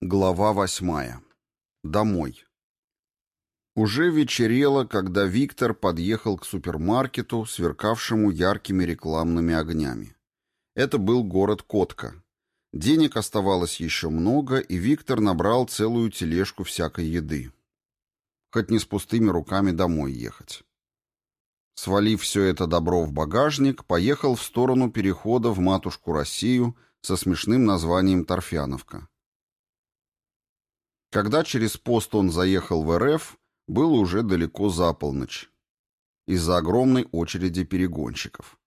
Глава восьмая. Домой. Уже вечерело, когда Виктор подъехал к супермаркету, сверкавшему яркими рекламными огнями. Это был город Котка. Денег оставалось еще много, и Виктор набрал целую тележку всякой еды. Хоть не с пустыми руками домой ехать. Свалив все это добро в багажник, поехал в сторону перехода в матушку Россию со смешным названием Торфяновка. Когда через пост он заехал в РФ, было уже далеко за полночь. Из-за огромной очереди перегонщиков.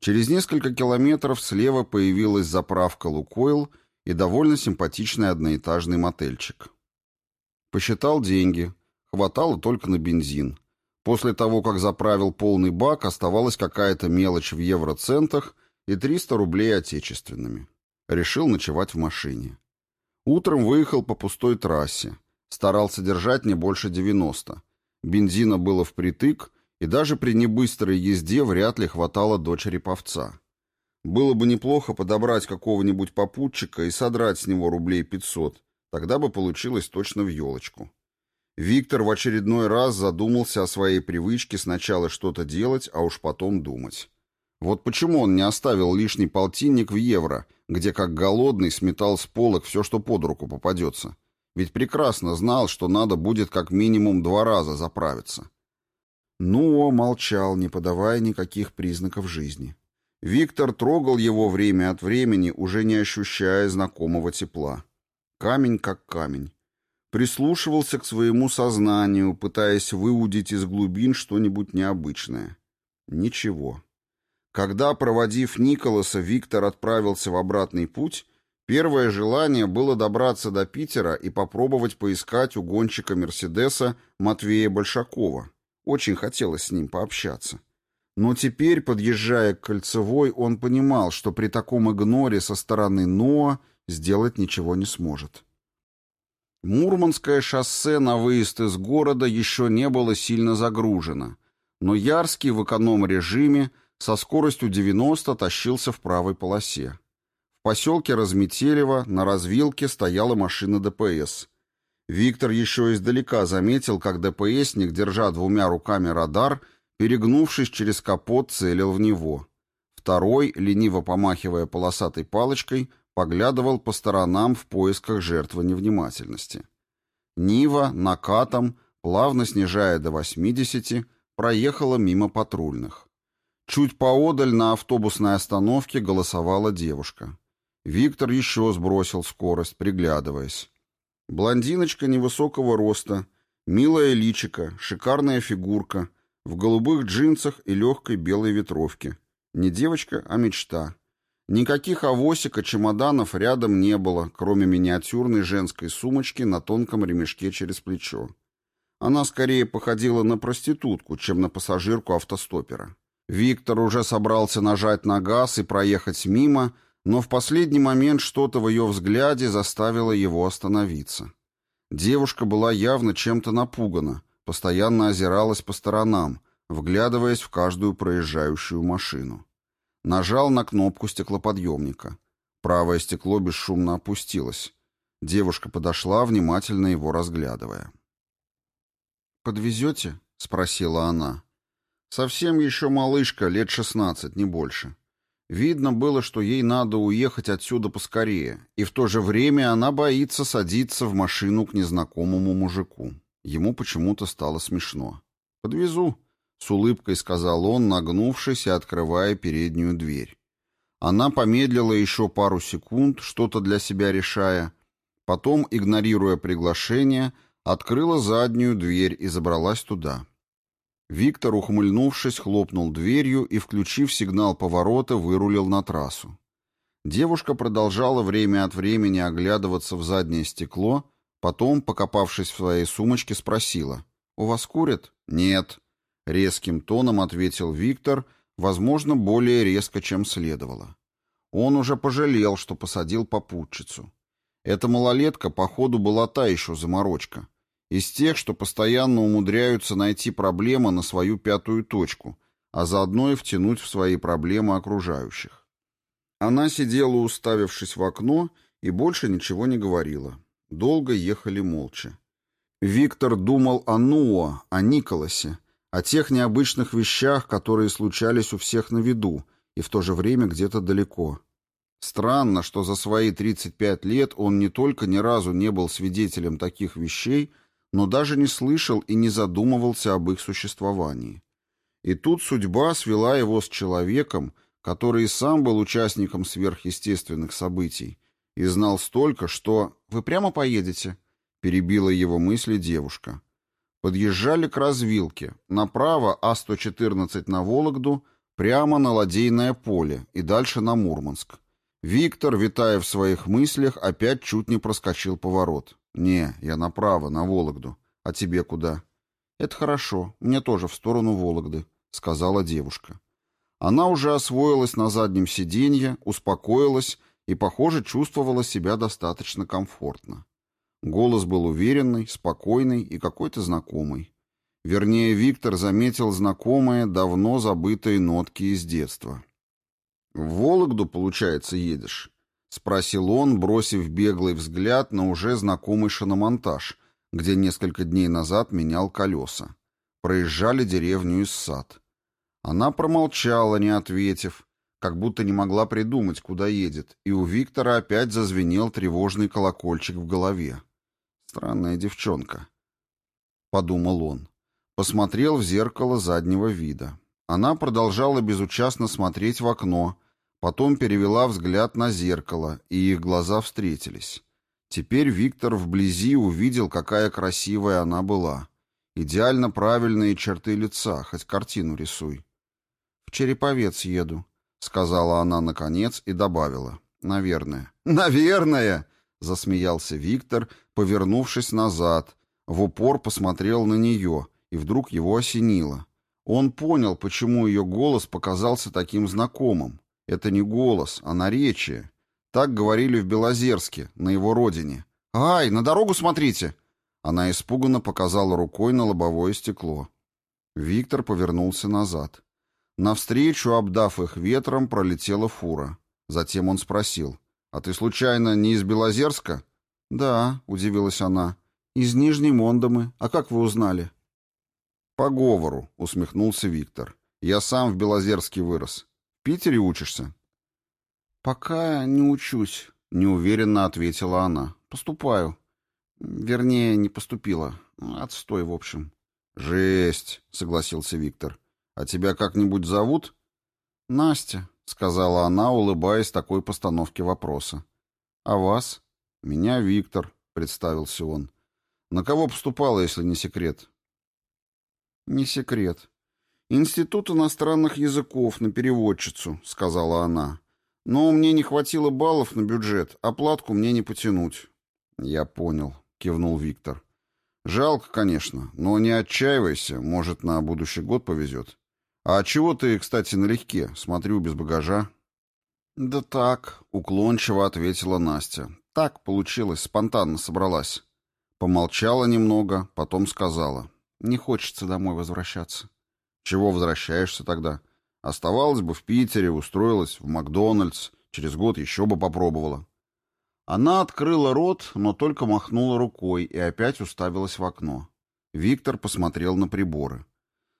Через несколько километров слева появилась заправка «Лукойл» и довольно симпатичный одноэтажный мотельчик. Посчитал деньги. Хватало только на бензин. После того, как заправил полный бак, оставалась какая-то мелочь в евроцентах и 300 рублей отечественными. Решил ночевать в машине. Утром выехал по пустой трассе. Старался держать не больше 90. Бензина было впритык, и даже при небыстрой езде вряд ли хватало до череповца. Было бы неплохо подобрать какого-нибудь попутчика и содрать с него рублей 500, тогда бы получилось точно в елочку. Виктор в очередной раз задумался о своей привычке сначала что-то делать, а уж потом думать. Вот почему он не оставил лишний полтинник в евро, где как голодный сметал с полок все, что под руку попадется. Ведь прекрасно знал, что надо будет как минимум два раза заправиться. Но молчал, не подавая никаких признаков жизни. Виктор трогал его время от времени, уже не ощущая знакомого тепла. Камень как камень. Прислушивался к своему сознанию, пытаясь выудить из глубин что-нибудь необычное. Ничего. Когда, проводив Николаса, Виктор отправился в обратный путь, первое желание было добраться до Питера и попробовать поискать у гонщика Мерседеса Матвея Большакова. Очень хотелось с ним пообщаться. Но теперь, подъезжая к Кольцевой, он понимал, что при таком игноре со стороны Ноа сделать ничего не сможет. Мурманское шоссе на выезд из города еще не было сильно загружено, но Ярский в эконом-режиме со скоростью 90 тащился в правой полосе. В поселке Разметелево на развилке стояла машина ДПС. Виктор еще издалека заметил, как ДПСник, держа двумя руками радар, перегнувшись через капот, целил в него. Второй, лениво помахивая полосатой палочкой, поглядывал по сторонам в поисках жертвы невнимательности. Нива накатом, плавно снижая до 80, проехала мимо патрульных. Чуть поодаль на автобусной остановке голосовала девушка. Виктор еще сбросил скорость, приглядываясь. Блондиночка невысокого роста, милая личика, шикарная фигурка, в голубых джинсах и легкой белой ветровке. Не девочка, а мечта. Никаких авосик и чемоданов рядом не было, кроме миниатюрной женской сумочки на тонком ремешке через плечо. Она скорее походила на проститутку, чем на пассажирку автостопера. Виктор уже собрался нажать на газ и проехать мимо, но в последний момент что-то в ее взгляде заставило его остановиться. Девушка была явно чем-то напугана, постоянно озиралась по сторонам, вглядываясь в каждую проезжающую машину. Нажал на кнопку стеклоподъемника. Правое стекло бесшумно опустилось. Девушка подошла, внимательно его разглядывая. «Подвезете?» — спросила она. Совсем еще малышка, лет шестнадцать, не больше. Видно было, что ей надо уехать отсюда поскорее, и в то же время она боится садиться в машину к незнакомому мужику. Ему почему-то стало смешно. «Подвезу», — с улыбкой сказал он, нагнувшись и открывая переднюю дверь. Она помедлила еще пару секунд, что-то для себя решая, потом, игнорируя приглашение, открыла заднюю дверь и забралась туда. Виктор, ухмыльнувшись, хлопнул дверью и, включив сигнал поворота, вырулил на трассу. Девушка продолжала время от времени оглядываться в заднее стекло, потом, покопавшись в своей сумочке, спросила. «У вас курят?» «Нет», — резким тоном ответил Виктор, возможно, более резко, чем следовало. Он уже пожалел, что посадил попутчицу. Эта малолетка, походу, была та еще заморочка. Из тех, что постоянно умудряются найти проблемы на свою пятую точку, а заодно и втянуть в свои проблемы окружающих. Она сидела, уставившись в окно, и больше ничего не говорила. Долго ехали молча. Виктор думал о Нуо, о Николасе, о тех необычных вещах, которые случались у всех на виду и в то же время где-то далеко. Странно, что за свои 35 лет он не только ни разу не был свидетелем таких вещей, но даже не слышал и не задумывался об их существовании. И тут судьба свела его с человеком, который и сам был участником сверхъестественных событий, и знал столько, что «Вы прямо поедете?» — перебила его мысли девушка. Подъезжали к развилке. Направо А-114 на Вологду, прямо на Ладейное поле и дальше на Мурманск. Виктор, витая в своих мыслях, опять чуть не проскочил поворот. «Не, я направо, на Вологду. А тебе куда?» «Это хорошо. Мне тоже в сторону Вологды», — сказала девушка. Она уже освоилась на заднем сиденье, успокоилась и, похоже, чувствовала себя достаточно комфортно. Голос был уверенный, спокойный и какой-то знакомый. Вернее, Виктор заметил знакомые, давно забытые нотки из детства. «В Вологду, получается, едешь?» — спросил он, бросив беглый взгляд на уже знакомый шиномонтаж, где несколько дней назад менял колеса. Проезжали деревню из сад. Она промолчала, не ответив, как будто не могла придумать, куда едет, и у Виктора опять зазвенел тревожный колокольчик в голове. «Странная девчонка», — подумал он. Посмотрел в зеркало заднего вида. Она продолжала безучастно смотреть в окно, потом перевела взгляд на зеркало, и их глаза встретились. Теперь Виктор вблизи увидел, какая красивая она была. Идеально правильные черты лица, хоть картину рисуй. «В Череповец еду», — сказала она наконец и добавила. «Наверное». «Наверное!» — засмеялся Виктор, повернувшись назад, в упор посмотрел на нее, и вдруг его осенило. Он понял, почему ее голос показался таким знакомым. Это не голос, а наречие. Так говорили в Белозерске, на его родине. «Ай, на дорогу смотрите!» Она испуганно показала рукой на лобовое стекло. Виктор повернулся назад. Навстречу, обдав их ветром, пролетела фура. Затем он спросил, «А ты, случайно, не из Белозерска?» «Да», — удивилась она, — «из Нижней Мондомы. А как вы узнали?» «По говору», — усмехнулся Виктор. «Я сам в Белозерске вырос. Питере учишься?» «Пока не учусь», — неуверенно ответила она. «Поступаю. Вернее, не поступила. Отстой, в общем». «Жесть», — согласился Виктор. «А тебя как-нибудь зовут?» «Настя», — сказала она, улыбаясь такой постановке вопроса. «А вас?» «Меня Виктор», — представился он. «На кого поступала, если не секрет?» «Не секрет. Институт иностранных языков на переводчицу», — сказала она. «Но мне не хватило баллов на бюджет, оплатку мне не потянуть». «Я понял», — кивнул Виктор. «Жалко, конечно, но не отчаивайся, может, на будущий год повезет. А чего ты, кстати, налегке? Смотрю, без багажа». «Да так», — уклончиво ответила Настя. «Так получилось, спонтанно собралась». Помолчала немного, потом сказала. Не хочется домой возвращаться. Чего возвращаешься тогда? Оставалась бы в Питере, устроилась в Макдональдс, через год еще бы попробовала. Она открыла рот, но только махнула рукой и опять уставилась в окно. Виктор посмотрел на приборы.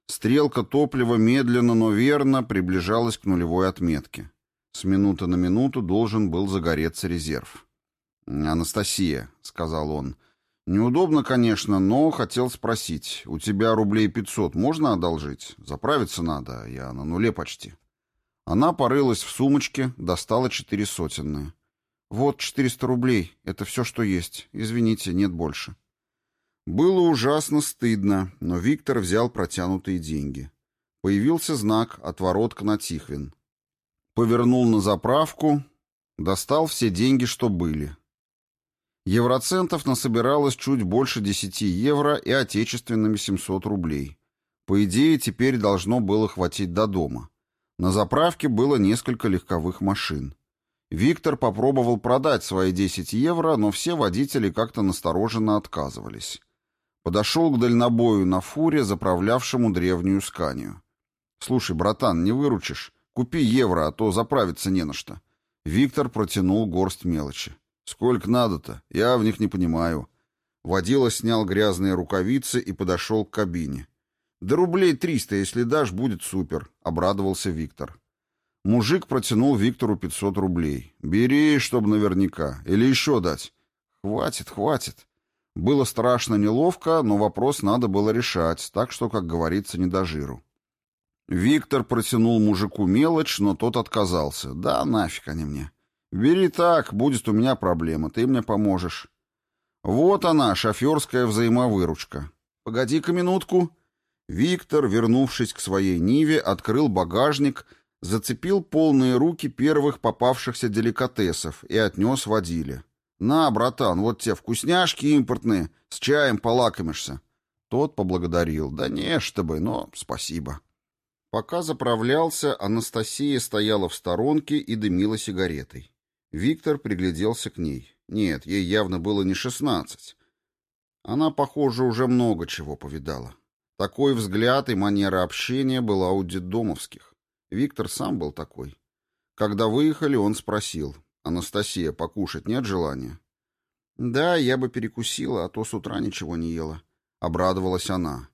Стрелка топлива медленно, но верно приближалась к нулевой отметке. С минуты на минуту должен был загореться резерв. «Анастасия», — сказал он, — Неудобно, конечно, но хотел спросить. У тебя рублей пятьсот можно одолжить? Заправиться надо, я на нуле почти. Она порылась в сумочке, достала четыре сотенные. Вот четыреста рублей, это все, что есть. Извините, нет больше. Было ужасно стыдно, но Виктор взял протянутые деньги. Появился знак «Отворотка на Тихвин». Повернул на заправку, достал все деньги, что были. Евроцентов насобиралось чуть больше 10 евро и отечественными 700 рублей. По идее, теперь должно было хватить до дома. На заправке было несколько легковых машин. Виктор попробовал продать свои 10 евро, но все водители как-то настороженно отказывались. Подошел к дальнобою на фуре, заправлявшему древнюю сканию. «Слушай, братан, не выручишь? Купи евро, а то заправиться не на что». Виктор протянул горсть мелочи. «Сколько надо-то? Я в них не понимаю». Водила снял грязные рукавицы и подошел к кабине. «Да рублей триста, если дашь, будет супер», — обрадовался Виктор. Мужик протянул Виктору пятьсот рублей. «Бери, чтоб наверняка. Или еще дать». «Хватит, хватит». Было страшно неловко, но вопрос надо было решать, так что, как говорится, не до жиру. Виктор протянул мужику мелочь, но тот отказался. «Да нафиг они мне. Бери так, будет у меня проблема, ты мне поможешь». Вот она, шоферская взаимовыручка. «Погоди-ка минутку». Виктор, вернувшись к своей Ниве, открыл багажник, зацепил полные руки первых попавшихся деликатесов и отнес водиле. «На, братан, вот те вкусняшки импортные, с чаем полакомишься». Тот поблагодарил. «Да не, чтобы, но спасибо». Пока заправлялся, Анастасия стояла в сторонке и дымила сигаретой. Виктор пригляделся к ней. Нет, ей явно было не шестнадцать. Она, похоже, уже много чего повидала. Такой взгляд и манера общения была у детдомовских. Виктор сам был такой. Когда выехали, он спросил. «Анастасия, покушать нет желания?» «Да, я бы перекусила, а то с утра ничего не ела». Обрадовалась она.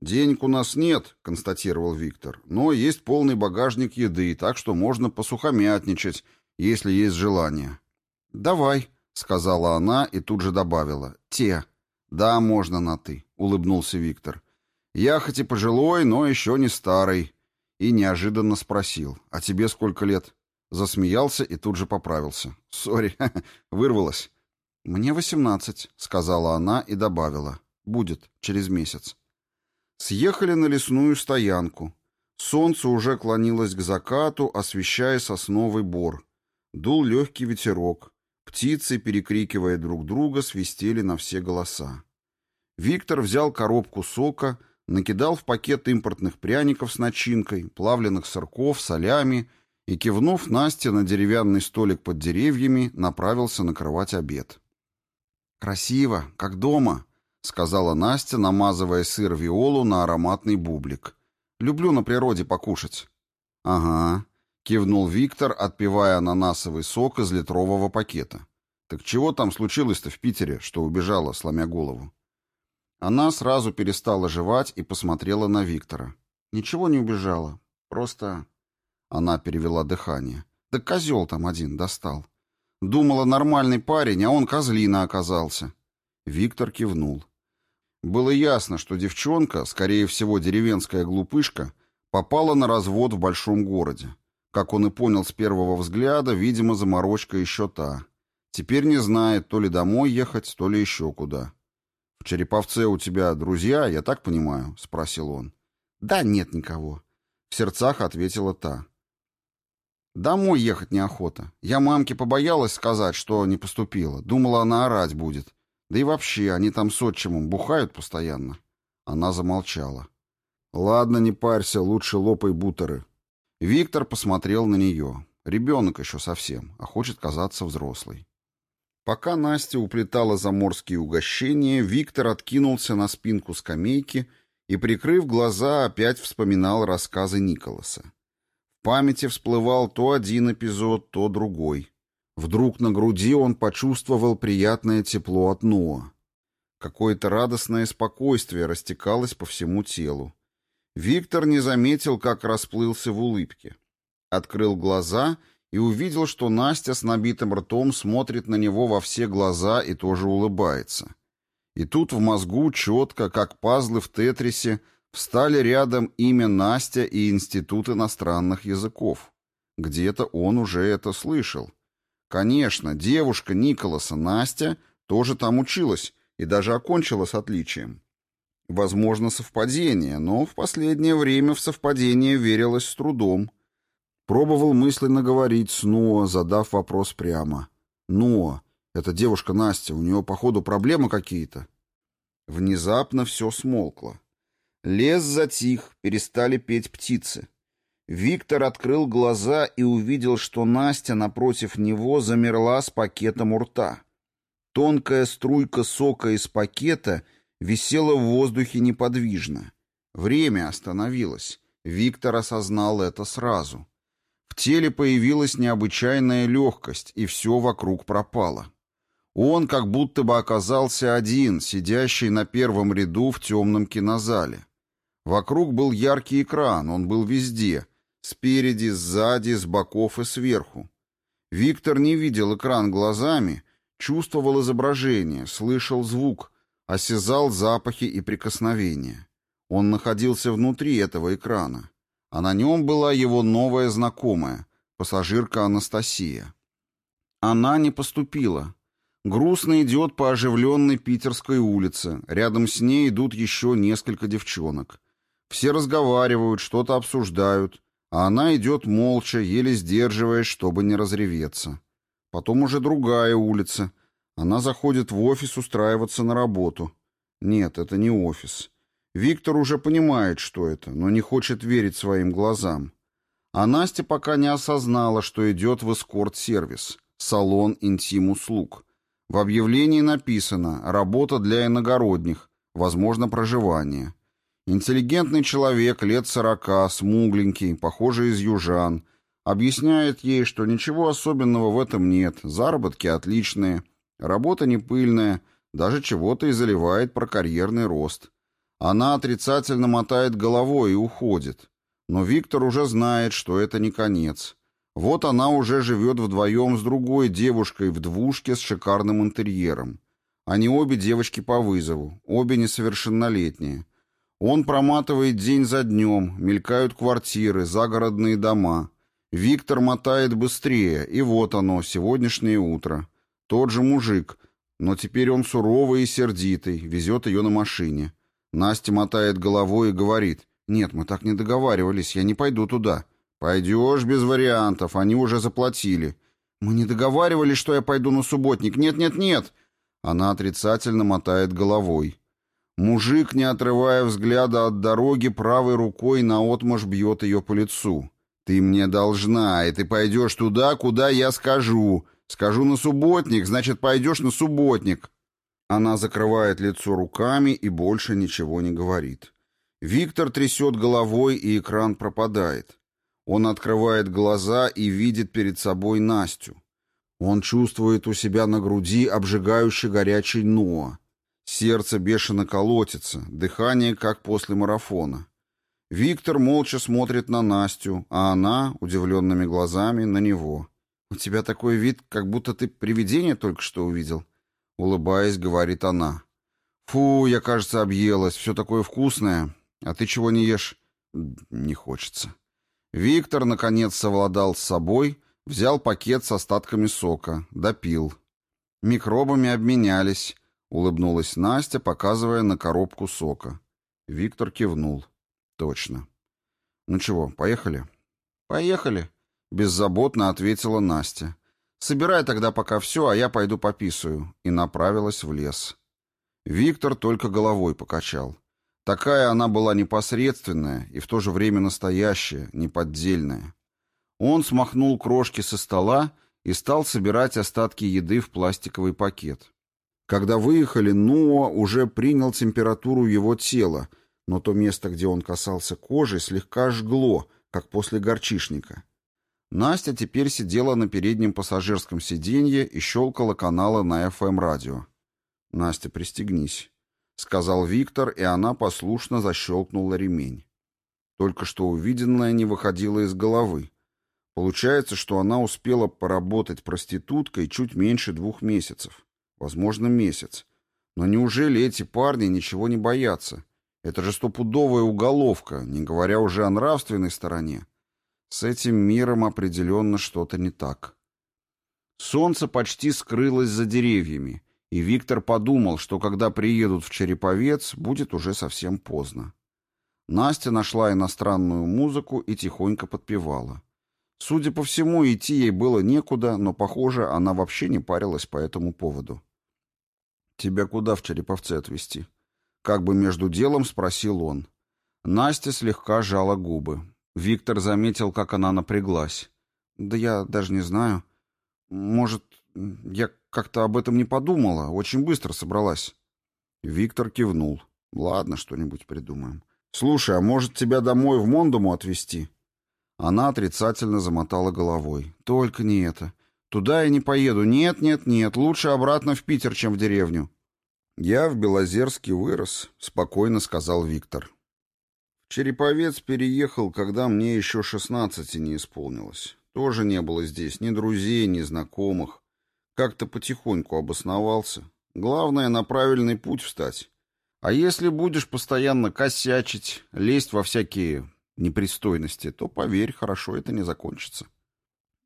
«Денег у нас нет», — констатировал Виктор, «но есть полный багажник еды, так что можно посухомятничать, если есть желание». «Давай», — сказала она и тут же добавила. «Те». «Да, можно на «ты», — улыбнулся Виктор. «Я хоть и пожилой, но еще не старый». И неожиданно спросил. «А тебе сколько лет?» Засмеялся и тут же поправился. «Сори, вырвалась». «Мне восемнадцать», — сказала она и добавила. «Будет, через месяц». Съехали на лесную стоянку. Солнце уже клонилось к закату, освещая сосновый бор. Дул легкий ветерок. Птицы, перекрикивая друг друга, свистели на все голоса. Виктор взял коробку сока, накидал в пакет импортных пряников с начинкой, плавленных сырков, солями и, кивнув Насте на деревянный столик под деревьями, направился накрывать обед. «Красиво, как дома», — сказала Настя, намазывая сыр виолу на ароматный бублик. «Люблю на природе покушать». «Ага», — кивнул Виктор, отпивая ананасовый сок из литрового пакета. «Так чего там случилось-то в Питере, что убежала, сломя голову?» Она сразу перестала жевать и посмотрела на Виктора. «Ничего не убежала. Просто...» Она перевела дыхание. «Да козел там один достал. Думала, нормальный парень, а он козлина оказался». Виктор кивнул. Было ясно, что девчонка, скорее всего деревенская глупышка, попала на развод в большом городе. Как он и понял с первого взгляда, видимо, заморочка еще та. Теперь не знает, то ли домой ехать, то ли еще куда. «В Череповце у тебя друзья, я так понимаю?» — спросил он. «Да нет никого», — в сердцах ответила та. «Домой ехать неохота. Я мамке побоялась сказать, что не поступила. Думала, она орать будет. Да и вообще, они там с отчимом бухают постоянно. Она замолчала. Ладно, не парься, лучше лопай бутеры. Виктор посмотрел на нее. Ребенок еще совсем, а хочет казаться взрослой. Пока Настя уплетала заморские угощения, Виктор откинулся на спинку скамейки и, прикрыв глаза, опять вспоминал рассказы Николаса. В памяти всплывал то один эпизод, то другой. Вдруг на груди он почувствовал приятное тепло от Ноа. Какое-то радостное спокойствие растекалось по всему телу. Виктор не заметил, как расплылся в улыбке. Открыл глаза и увидел, что Настя с набитым ртом смотрит на него во все глаза и тоже улыбается. И тут в мозгу четко, как пазлы в тетрисе, встали рядом имя Настя и Институт иностранных языков. Где-то он уже это слышал. Конечно, девушка Николаса, Настя, тоже там училась и даже окончила с отличием. Возможно, совпадение, но в последнее время в совпадение верилось с трудом. Пробовал мысленно говорить с Ноа, задав вопрос прямо. «Ноа, это девушка Настя, у нее, походу, проблемы какие-то?» Внезапно все смолкло. Лес затих, перестали петь птицы. Виктор открыл глаза и увидел, что Настя напротив него замерла с пакетом у рта. Тонкая струйка сока из пакета висела в воздухе неподвижно. Время остановилось. Виктор осознал это сразу. В теле появилась необычайная легкость, и все вокруг пропало. Он как будто бы оказался один, сидящий на первом ряду в темном кинозале. Вокруг был яркий экран, он был везде. Спереди, сзади, с боков и сверху. Виктор не видел экран глазами, чувствовал изображение, слышал звук, осязал запахи и прикосновения. Он находился внутри этого экрана, а на нем была его новая знакомая, пассажирка Анастасия. Она не поступила. Грустно идет по оживленной Питерской улице, рядом с ней идут еще несколько девчонок. Все разговаривают, что-то обсуждают, а она идет молча, еле сдерживаясь, чтобы не разреветься. Потом уже другая улица. Она заходит в офис устраиваться на работу. Нет, это не офис. Виктор уже понимает, что это, но не хочет верить своим глазам. А Настя пока не осознала, что идет в эскорт-сервис, салон интим-услуг. В объявлении написано «Работа для иногородних», возможно, проживание. Интеллигентный человек, лет сорока, смугленький, похожий из южан, объясняет ей, что ничего особенного в этом нет, заработки отличные, работа не пыльная, даже чего-то и заливает про карьерный рост. Она отрицательно мотает головой и уходит. Но Виктор уже знает, что это не конец. Вот она уже живет вдвоем с другой девушкой в двушке с шикарным интерьером. Они обе девочки по вызову, обе несовершеннолетние. Он проматывает день за днем, мелькают квартиры, загородные дома. Виктор мотает быстрее, и вот оно, сегодняшнее утро. Тот же мужик, но теперь он суровый и сердитый, везет ее на машине. Настя мотает головой и говорит, «Нет, мы так не договаривались, я не пойду туда». «Пойдешь без вариантов, они уже заплатили». «Мы не договаривались, что я пойду на субботник. Нет, нет, нет». Она отрицательно мотает головой. Мужик, не отрывая взгляда от дороги, правой рукой наотмашь бьет ее по лицу. «Ты мне должна, и ты пойдешь туда, куда я скажу. Скажу на субботник, значит, пойдешь на субботник». Она закрывает лицо руками и больше ничего не говорит. Виктор трясет головой, и экран пропадает. Он открывает глаза и видит перед собой Настю. Он чувствует у себя на груди обжигающий горячий Ноа. Сердце бешено колотится, дыхание как после марафона. Виктор молча смотрит на Настю, а она, удивленными глазами, на него. «У тебя такой вид, как будто ты привидение только что увидел», — улыбаясь, говорит она. «Фу, я, кажется, объелась, все такое вкусное. А ты чего не ешь?» «Не хочется». Виктор, наконец, совладал с собой, взял пакет с остатками сока, допил. Микробами обменялись, Улыбнулась Настя, показывая на коробку сока. Виктор кивнул. Точно. Ну чего, поехали? Поехали, беззаботно ответила Настя. Собирай тогда пока все, а я пойду пописаю. И направилась в лес. Виктор только головой покачал. Такая она была непосредственная и в то же время настоящая, неподдельная. Он смахнул крошки со стола и стал собирать остатки еды в пластиковый пакет. Когда выехали, Ноа уже принял температуру его тела, но то место, где он касался кожи, слегка жгло, как после горчишника. Настя теперь сидела на переднем пассажирском сиденье и щелкала каналы на ФМ-радио. «Настя, пристегнись», — сказал Виктор, и она послушно защелкнула ремень. Только что увиденное не выходило из головы. Получается, что она успела поработать проституткой чуть меньше двух месяцев возможно, месяц. Но неужели эти парни ничего не боятся? Это же стопудовая уголовка, не говоря уже о нравственной стороне. С этим миром определенно что-то не так. Солнце почти скрылось за деревьями, и Виктор подумал, что когда приедут в Череповец, будет уже совсем поздно. Настя нашла иностранную музыку и тихонько подпевала. Судя по всему, идти ей было некуда, но, похоже, она вообще не парилась по этому поводу. «Тебя куда в Череповце отвезти?» Как бы между делом спросил он. Настя слегка жала губы. Виктор заметил, как она напряглась. «Да я даже не знаю. Может, я как-то об этом не подумала, очень быстро собралась». Виктор кивнул. «Ладно, что-нибудь придумаем. Слушай, а может, тебя домой в Мондому отвезти?» Она отрицательно замотала головой. «Только не это. Туда я не поеду. Нет, нет, нет. Лучше обратно в Питер, чем в деревню. Я в Белозерске вырос, спокойно сказал Виктор. Череповец переехал, когда мне еще шестнадцати не исполнилось. Тоже не было здесь ни друзей, ни знакомых. Как-то потихоньку обосновался. Главное, на правильный путь встать. А если будешь постоянно косячить, лезть во всякие непристойности, то, поверь, хорошо это не закончится.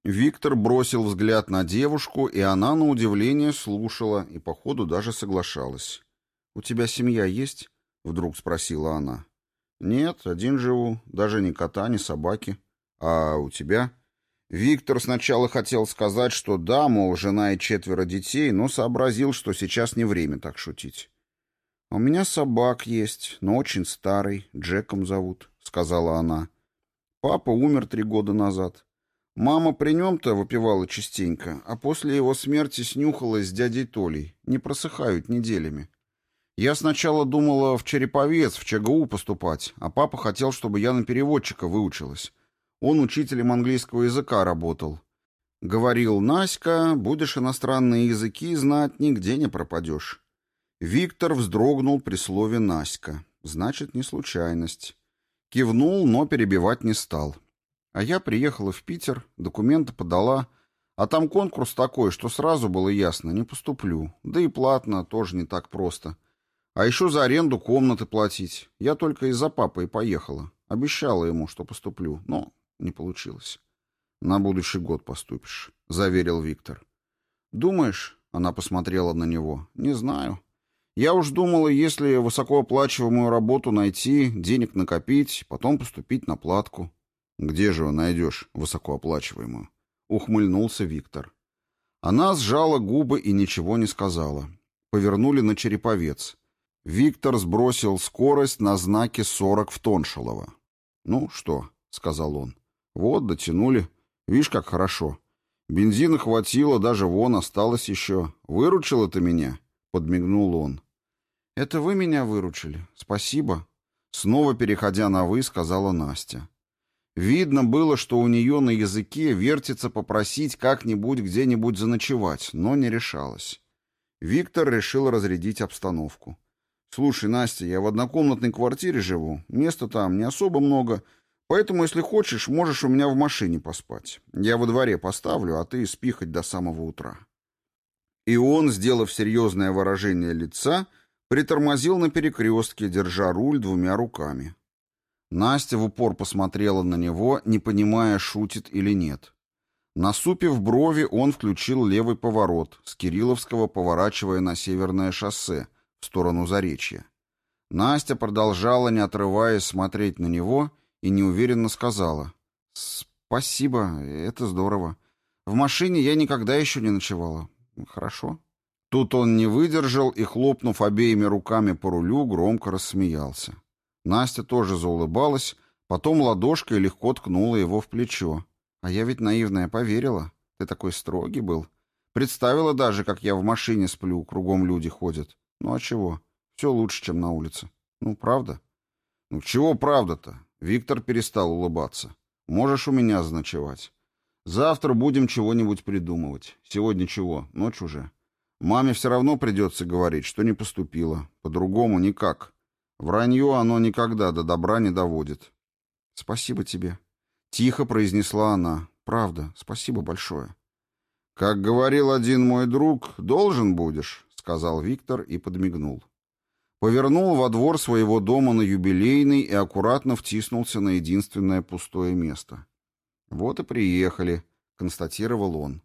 Виктор бросил взгляд на девушку, и она, на удивление, слушала и, походу, даже соглашалась. «У тебя семья есть?» — вдруг спросила она. «Нет, один живу, даже ни кота, ни собаки. А у тебя?» Виктор сначала хотел сказать, что да, мол, жена и четверо детей, но сообразил, что сейчас не время так шутить. «У меня собак есть, но очень старый, Джеком зовут», — сказала она. «Папа умер три года назад. Мама при нем-то выпивала частенько, а после его смерти снюхалась с дядей Толей. Не просыхают неделями. Я сначала думала в Череповец, в ЧГУ поступать, а папа хотел, чтобы я на переводчика выучилась. Он учителем английского языка работал. Говорил, Наська, будешь иностранные языки знать, нигде не пропадешь. Виктор вздрогнул при слове «Наська». Значит, не случайность. Кивнул, но перебивать не стал. А я приехала в Питер, документы подала, а там конкурс такой, что сразу было ясно, не поступлю. Да и платно тоже не так просто. А еще за аренду комнаты платить. Я только из-за папы и поехала. Обещала ему, что поступлю, но не получилось. На будущий год поступишь, заверил Виктор. Думаешь? Она посмотрела на него. Не знаю. Я уж думала, если высокооплачиваемую работу найти, денег накопить, потом поступить на платку. «Где же найдешь высокооплачиваемую?» — ухмыльнулся Виктор. Она сжала губы и ничего не сказала. Повернули на Череповец. Виктор сбросил скорость на знаке 40 в Тоншилово. «Ну что?» — сказал он. «Вот, дотянули. Видишь, как хорошо. Бензина хватило, даже вон осталось еще. Выручила ты меня?» — подмигнул он. «Это вы меня выручили. Спасибо». Снова переходя на «вы», сказала Настя. Видно было, что у нее на языке вертится попросить как-нибудь где-нибудь заночевать, но не решалась. Виктор решил разрядить обстановку. «Слушай, Настя, я в однокомнатной квартире живу, места там не особо много, поэтому, если хочешь, можешь у меня в машине поспать. Я во дворе поставлю, а ты спи хоть до самого утра». И он, сделав серьезное выражение лица, притормозил на перекрестке, держа руль двумя руками. Настя в упор посмотрела на него, не понимая, шутит или нет. Насупив брови, он включил левый поворот, с Кирилловского поворачивая на северное шоссе, в сторону Заречья. Настя продолжала, не отрываясь, смотреть на него и неуверенно сказала. «Спасибо, это здорово. В машине я никогда еще не ночевала. Хорошо». Тут он не выдержал и, хлопнув обеими руками по рулю, громко рассмеялся. Настя тоже заулыбалась, потом ладошкой легко ткнула его в плечо. А я ведь наивная поверила. Ты такой строгий был. Представила даже, как я в машине сплю, кругом люди ходят. Ну а чего? Все лучше, чем на улице. Ну, правда? Ну, чего правда-то? Виктор перестал улыбаться. Можешь у меня заночевать. Завтра будем чего-нибудь придумывать. Сегодня чего? Ночь уже. Маме все равно придется говорить, что не поступила. По-другому никак. Вранье оно никогда до добра не доводит. Спасибо тебе. Тихо произнесла она. Правда, спасибо большое. Как говорил один мой друг, должен будешь, сказал Виктор и подмигнул. Повернул во двор своего дома на юбилейный и аккуратно втиснулся на единственное пустое место. Вот и приехали, констатировал он.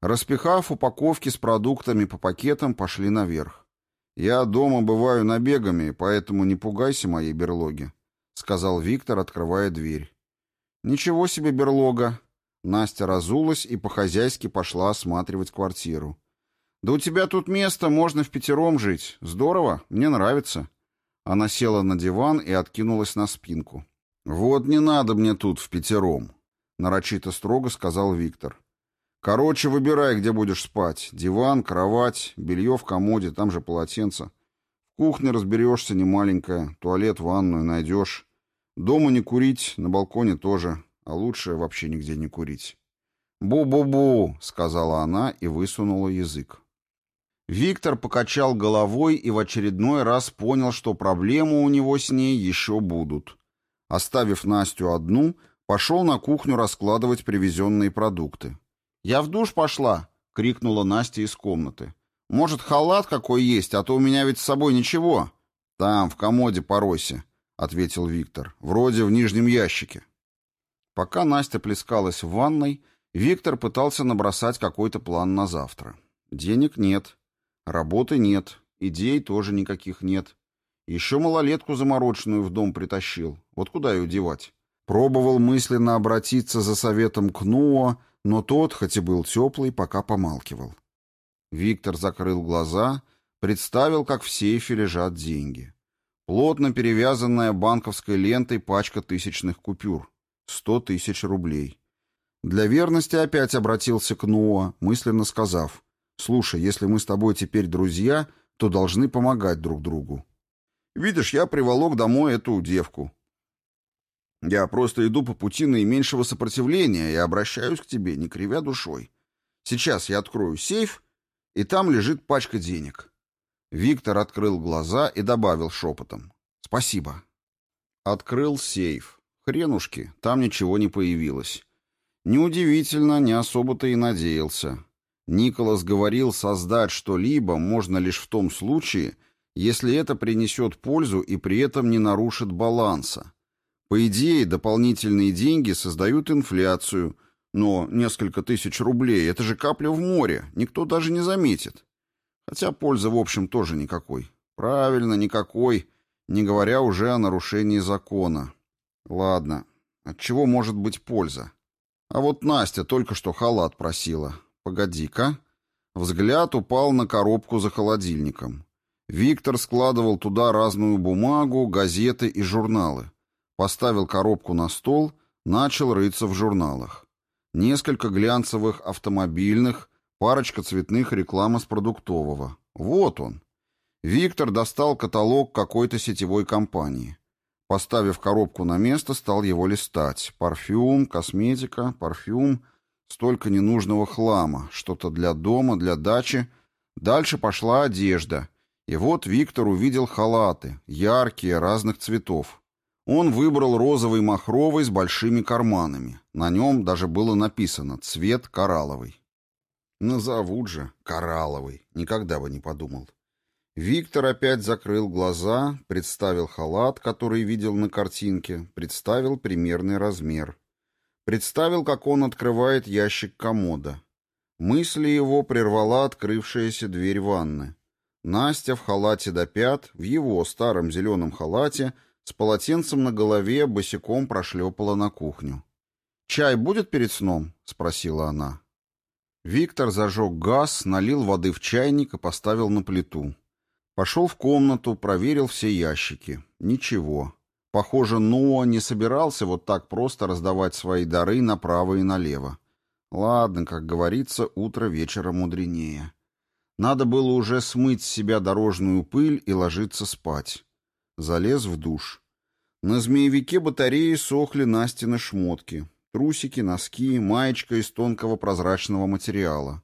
Распихав упаковки с продуктами по пакетам, пошли наверх. «Я дома бываю набегами, поэтому не пугайся моей берлоги», — сказал Виктор, открывая дверь. «Ничего себе берлога!» Настя разулась и по-хозяйски пошла осматривать квартиру. «Да у тебя тут место, можно в пятером жить. Здорово, мне нравится». Она села на диван и откинулась на спинку. «Вот не надо мне тут в пятером», — нарочито строго сказал Виктор. Короче, выбирай, где будешь спать. Диван, кровать, белье в комоде, там же полотенце. В кухне разберешься, не маленькая. Туалет, ванную найдешь. Дома не курить, на балконе тоже. А лучше вообще нигде не курить. «Бу-бу-бу», — сказала она и высунула язык. Виктор покачал головой и в очередной раз понял, что проблемы у него с ней еще будут. Оставив Настю одну, пошел на кухню раскладывать привезенные продукты. «Я в душ пошла!» — крикнула Настя из комнаты. «Может, халат какой есть, а то у меня ведь с собой ничего?» «Там, в комоде поройся», — ответил Виктор. «Вроде в нижнем ящике». Пока Настя плескалась в ванной, Виктор пытался набросать какой-то план на завтра. Денег нет, работы нет, идей тоже никаких нет. Еще малолетку замороченную в дом притащил. Вот куда ее девать? Пробовал мысленно обратиться за советом к Нуо, но тот, хоть и был теплый, пока помалкивал. Виктор закрыл глаза, представил, как в сейфе лежат деньги. Плотно перевязанная банковской лентой пачка тысячных купюр. Сто тысяч рублей. Для верности опять обратился к Ноа, мысленно сказав, «Слушай, если мы с тобой теперь друзья, то должны помогать друг другу. Видишь, я приволок домой эту девку. Я просто иду по пути наименьшего сопротивления и обращаюсь к тебе, не кривя душой. Сейчас я открою сейф, и там лежит пачка денег». Виктор открыл глаза и добавил шепотом, «Спасибо». Открыл сейф. Хренушки, там ничего не появилось. Неудивительно, не особо-то и надеялся. Николас говорил, создать что-либо можно лишь в том случае, если это принесет пользу и при этом не нарушит баланса. По идее, дополнительные деньги создают инфляцию, но несколько тысяч рублей — это же капля в море, никто даже не заметит. Хотя пользы, в общем, тоже никакой. Правильно, никакой, не говоря уже о нарушении закона. Ладно, от чего может быть польза? А вот Настя только что халат просила. Погоди-ка. Взгляд упал на коробку за холодильником. Виктор складывал туда разную бумагу, газеты и журналы. Поставил коробку на стол, начал рыться в журналах. Несколько глянцевых автомобильных, парочка цветных реклам из продуктового. Вот он. Виктор достал каталог какой-то сетевой компании. Поставив коробку на место, стал его листать. Парфюм, косметика, парфюм, столько ненужного хлама, что-то для дома, для дачи. Дальше пошла одежда. И вот Виктор увидел халаты, яркие, разных цветов. Он выбрал розовый махровый с большими карманами. На нем даже было написано «Цвет коралловый». Назовут же коралловый. Никогда бы не подумал. Виктор опять закрыл глаза, представил халат, который видел на картинке, представил примерный размер. Представил, как он открывает ящик комода. Мысли его прервала открывшаяся дверь ванны. Настя в халате до пят, в его старом зеленом халате, с полотенцем на голове, босиком прошлепала на кухню. «Чай будет перед сном?» — спросила она. Виктор зажег газ, налил воды в чайник и поставил на плиту. Пошел в комнату, проверил все ящики. Ничего. Похоже, Ноа не собирался вот так просто раздавать свои дары направо и налево. Ладно, как говорится, утро вечера мудренее. Надо было уже смыть с себя дорожную пыль и ложиться спать. Залез в душ. На змеевике батареи сохли Настины шмотки. Трусики, носки, маечка из тонкого прозрачного материала.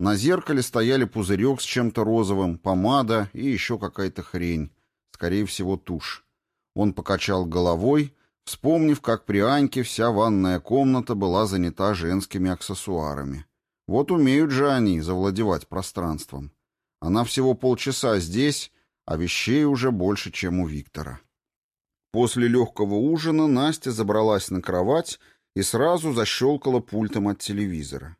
На зеркале стояли пузырек с чем-то розовым, помада и еще какая-то хрень. Скорее всего, тушь. Он покачал головой, вспомнив, как при Аньке вся ванная комната была занята женскими аксессуарами. Вот умеют же они завладевать пространством. Она всего полчаса здесь, а вещей уже больше, чем у Виктора. После легкого ужина Настя забралась на кровать и сразу защелкала пультом от телевизора.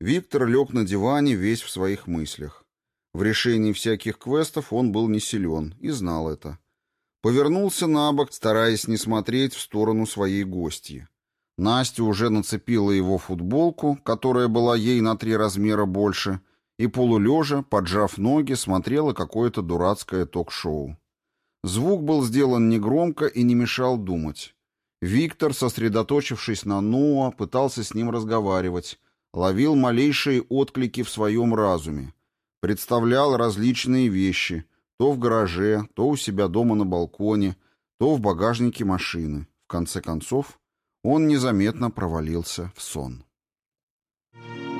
Виктор лег на диване весь в своих мыслях. В решении всяких квестов он был не силен и знал это. Повернулся на бок, стараясь не смотреть в сторону своей гостьи. Настя уже нацепила его футболку, которая была ей на три размера больше, и полулежа, поджав ноги, смотрела какое-то дурацкое ток-шоу. Звук был сделан негромко и не мешал думать. Виктор, сосредоточившись на Ноа, пытался с ним разговаривать, ловил малейшие отклики в своем разуме, представлял различные вещи, то в гараже, то у себя дома на балконе, то в багажнике машины. В конце концов, он незаметно провалился в сон. Thank you.